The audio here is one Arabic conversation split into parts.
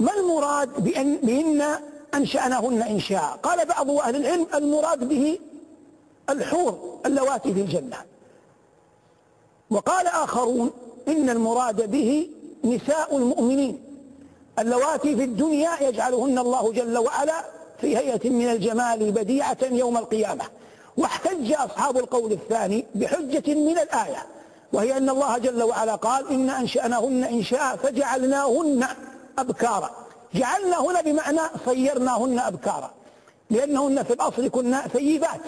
ما المراد بأن بإن أنشأناهن إنشاء؟ قال بعض أهل العلم المراد به الحور اللواتي في الجنة. وقال آخرون إن المراد به نساء المؤمنين. اللواتي في الدنيا يجعلهن الله جل وعلا في هيئة من الجمال بديعة يوم القيامة. واحتج أصحاب القول الثاني بحجة من الآية وهي أن الله جل وعلا قال إن أنشأناهن إنشاء فجعلناهن أبكارا. جعلناهن بمعنى صيرناهن أبكارا. لأنهن في الأصل كنا ثيبات.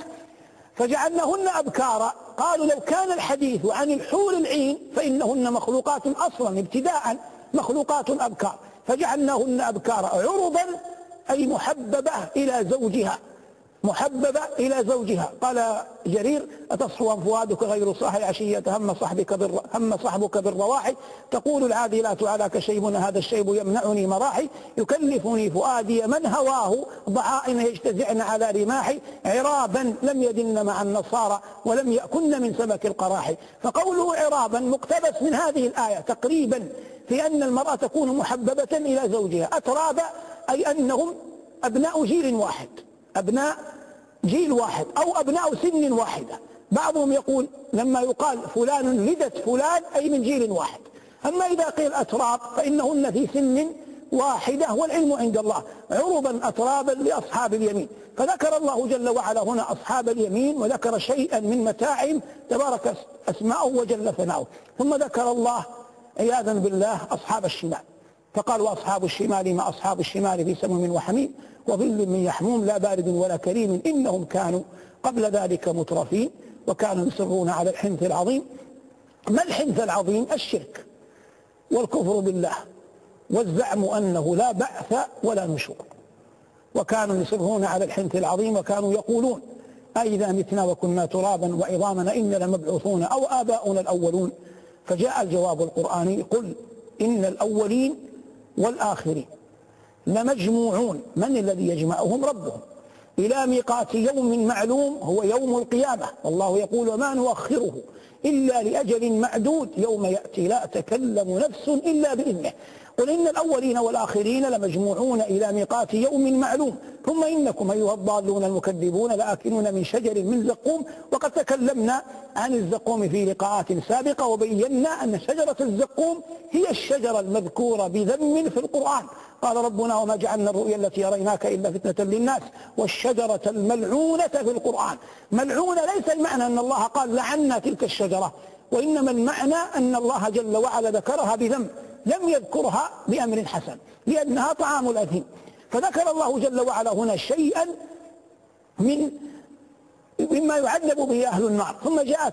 فجعلناهن أبكارا. قالوا لو كان الحديث عن الحور العين فإنهن مخلوقات أصلا ابتداء مخلوقات أبكار. فجعلناهن أبكارا عرضا أي محببة إلى زوجها. محببة إلى زوجها. قال جرير أتصفو فؤادك غير صاحي عشية هم صحبك بالر... هم صحبك بالرواحي تقول العادلات علىك شيبنا هذا الشيب يمنعني مراحي يكلفني فؤادي من هواه ضعائن يجتزعن على رماحي. عرابا لم يدن مع النصارى ولم يأكن من سمك القراحي فقوله عرابا مقتبس من هذه الآية تقريبا في أن المرأة تكون محببة إلى زوجها. أترابا أي أنهم أبناء جيل واحد. أبناء جيل واحد أو أبناء سن واحدة. بعضهم يقول لما يقال فلان لدت فلان أي من جيل واحد. أما إذا قيل أتراب فإنهن في سن واحدة والعلم عند الله. عربا أترابا لأصحاب اليمين. فذكر الله جل وعلا هنا أصحاب اليمين وذكر شيئا من متاعهم. تبارك أسماؤه وجل ثناؤه. ثم ذكر الله عياذا بالله أصحاب الشمال. فقال وأصحاب الشمال ما أصحاب الشمال في سموم وحميم وظل من يحموم لا بارد ولا كريم إنهم كانوا قبل ذلك مترفين وكانوا يصرون على الحنث العظيم. ما الحنث العظيم؟ الشرك والكفر بالله والزعم أنه لا بعث ولا نشور. وكانوا يصرون على الحنث العظيم وكانوا يقولون أئذا متنا وكنا ترابا وعظاما إن لمبعوثون أو آباؤنا الأولون. فجاء الجواب القرآني قل إن الأولين والآخرين. لمجموعون. من الذي يجمعهم؟ ربهم. إلى ميقات يوم معلوم هو يوم القيامة. والله يقول وما نؤخره إلا لأجل معدود يوم يأتي لا تكلم نفس إلا بإذنه. قل إن الأولين والآخرين لمجموعون إلى ميقات يوم معلوم. ثم إنكم أيها الضالون المكذبون لآكلون من شجر من زقوم. وقد تكلمنا عن الزقوم في لقاءات سابقة وبينا أن شجرة الزقوم هي الشجرة المذكورة بذم في القرآن. قال ربنا وما جعلنا الرؤيا التي أريناك إلا فتنة للناس والشجرة الملعونة في القرآن. ملعونة ليس المعنى أن الله قال لعنا تلك الشجرة وإنما المعنى أن الله جل وعلا ذكرها بذنب لم يذكرها بأمر حسن لأنها طعام الأثيم فذكر الله جل وعلا هنا شيئا من مما يعذب به أهل النار. ثم جاءت